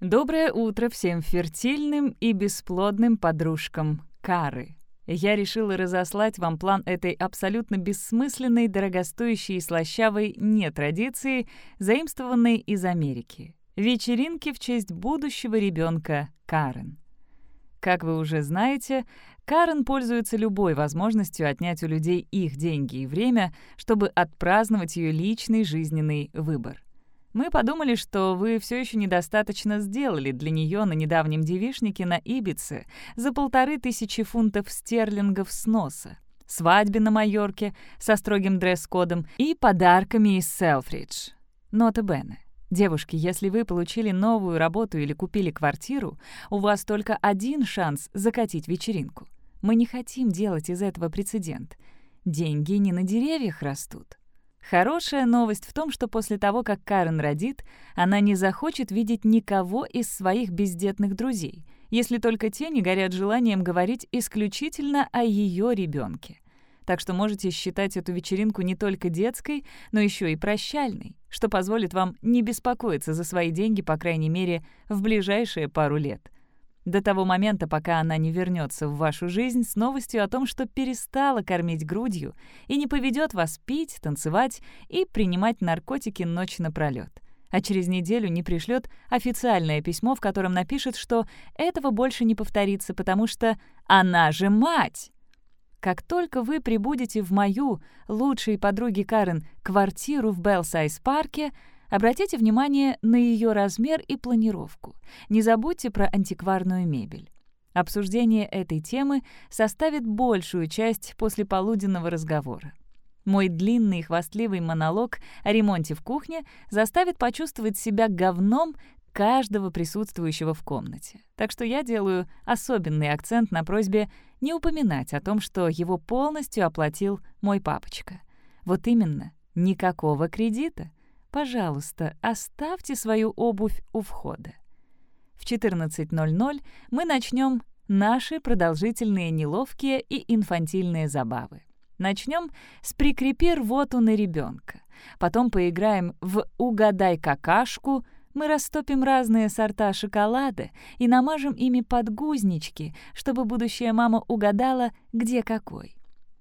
Доброе утро всем фертильным и бесплодным подружкам Кары. Я решила разослать вам план этой абсолютно бессмысленной, дорогостоящей и слащавой не-традиции, заимствованной из Америки. Вечеринки в честь будущего ребенка Карен. Как вы уже знаете, Карен пользуется любой возможностью отнять у людей их деньги и время, чтобы отпраздновать ее личный жизненный выбор. Мы подумали, что вы все еще недостаточно сделали для нее на недавнем девишнике на Ибице за полторы тысячи фунтов стерлингов сноса, свадьбе на Майорке со строгим дресс-кодом и подарками из Селфридж. Нота Бене. Девушки, если вы получили новую работу или купили квартиру, у вас только один шанс закатить вечеринку. Мы не хотим делать из этого прецедент. Деньги не на деревьях растут. Хорошая новость в том, что после того, как Карен родит, она не захочет видеть никого из своих бездетных друзей, если только те не горят желанием говорить исключительно о ее ребенке. Так что можете считать эту вечеринку не только детской, но еще и прощальной, что позволит вам не беспокоиться за свои деньги, по крайней мере, в ближайшие пару лет — до того момента, пока она не вернется в вашу жизнь с новостью о том, что перестала кормить грудью и не поведет вас пить, танцевать и принимать наркотики ночь напролет. А через неделю не пришлет официальное письмо, в котором напишет, что этого больше не повторится, потому что она же мать. Как только вы прибудете в мою, лучшей подруги Карен, квартиру в Белсайз-парке, Обратите внимание на ее размер и планировку. Не забудьте про антикварную мебель. Обсуждение этой темы составит большую часть послеполуденного разговора. Мой длинный хвастливый монолог о ремонте в кухне заставит почувствовать себя говном каждого присутствующего в комнате. Так что я делаю особенный акцент на просьбе не упоминать о том, что его полностью оплатил мой папочка. Вот именно, никакого кредита. Пожалуйста, оставьте свою обувь у входа. В 14.00 мы начнем наши продолжительные неловкие и инфантильные забавы. Начнем с «Прикрепи рвоту на ребенка». Потом поиграем в «Угадай какашку», мы растопим разные сорта шоколада и намажем ими подгузнички, чтобы будущая мама угадала, где какой.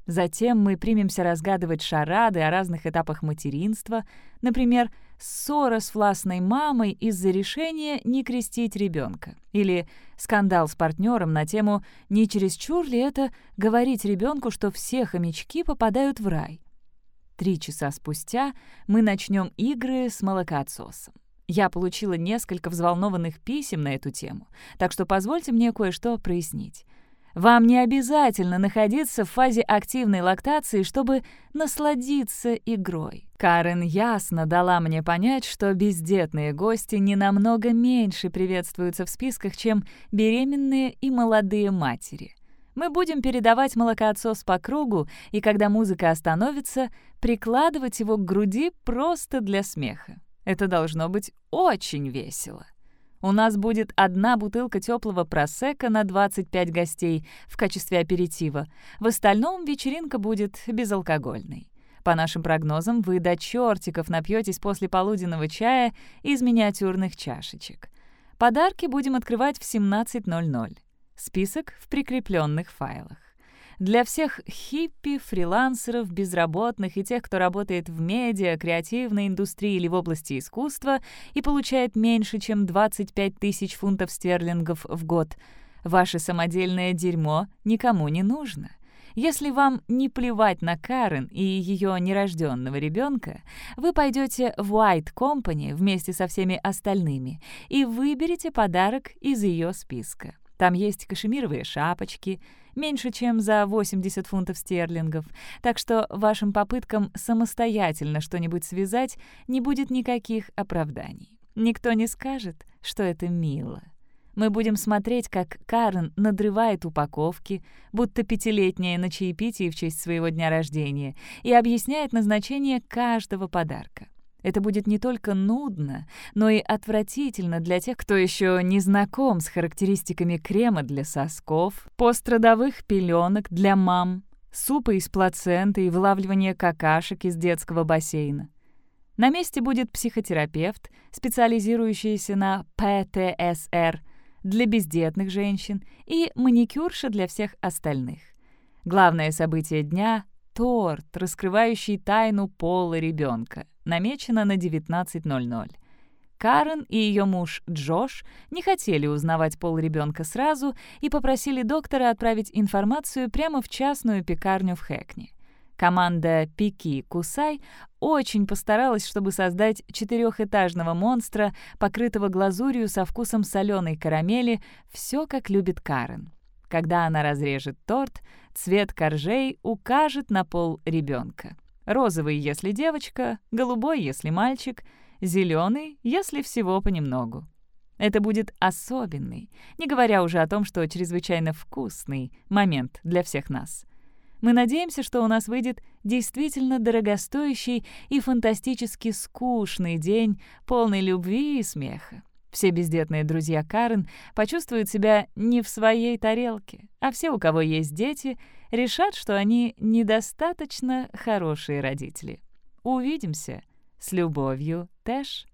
Затем мы примемся разгадывать шарады о разных этапах материнства, например, ссора с властной мамой из-за решения не крестить ребенка, или скандал с партнером на тему «не чересчур ли это говорить ребенку, что все хомячки попадают в рай?». Три часа спустя мы начнем игры с молокоотсосом. Я получила несколько взволнованных писем на эту тему, так что позвольте мне кое-что прояснить. Вам не обязательно находиться в фазе активной лактации, чтобы насладиться игрой. Карен ясно дала мне понять, что бездетные гости не намного меньше приветствуются в списках, чем беременные и молодые матери. Мы будем передавать молокоотсос по кругу, и когда музыка остановится, прикладывать его к груди просто для смеха. Это должно быть очень весело. У нас будет одна бутылка теплого просека на 25 гостей в качестве аперитива. В остальном вечеринка будет безалкогольной. По нашим прогнозам, вы до чертиков напьетесь после полуденного чая из миниатюрных чашечек. Подарки будем открывать в 17.00. Список в прикрепленных файлах. Для всех хиппи, фрилансеров, безработных и тех, кто работает в медиа, креативной индустрии или в области искусства и получает меньше, чем 25 тысяч фунтов стерлингов в год, ваше самодельное дерьмо никому не нужно. Если вам не плевать на Карен и ее нерожденного ребенка, вы пойдете в White Company вместе со всеми остальными и выберете подарок из ее списка. Там есть кашемировые шапочки, меньше, чем за 80 фунтов стерлингов, так что вашим попыткам самостоятельно что-нибудь связать не будет никаких оправданий. Никто не скажет, что это мило. Мы будем смотреть, как Карен надрывает упаковки, будто пятилетняя на чаепитии в честь своего дня рождения, и объясняет назначение каждого подарка. Это будет не только нудно, но и отвратительно для тех, кто еще не знаком с характеристиками крема для сосков, пострадовых пеленок для мам, супа из плаценты и вылавливания какашек из детского бассейна. На месте будет психотерапевт, специализирующийся на ПТСР для бездетных женщин и маникюрша для всех остальных. Главное событие дня — торт, раскрывающий тайну пола ребенка, намечено на 19.00. Карен и ее муж Джош не хотели узнавать пол ребенка сразу и попросили доктора отправить информацию прямо в частную пекарню в Хэкни. Команда «Пики Кусай» очень постаралась, чтобы создать четырехэтажного монстра, покрытого глазурью со вкусом соленой карамели, все как любит Карен. Когда она разрежет торт, цвет коржей укажет на пол ребенка. Розовый, если девочка, голубой, если мальчик, зеленый, если всего понемногу. Это будет особенный, не говоря уже о том, что чрезвычайно вкусный момент для всех нас — мы надеемся, что у нас выйдет действительно дорогостоящий и фантастически скучный день, полный любви и смеха. Все бездетные друзья Карен почувствуют себя не в своей тарелке, а все, у кого есть дети, решат, что они недостаточно хорошие родители. Увидимся. С любовью, Тэш.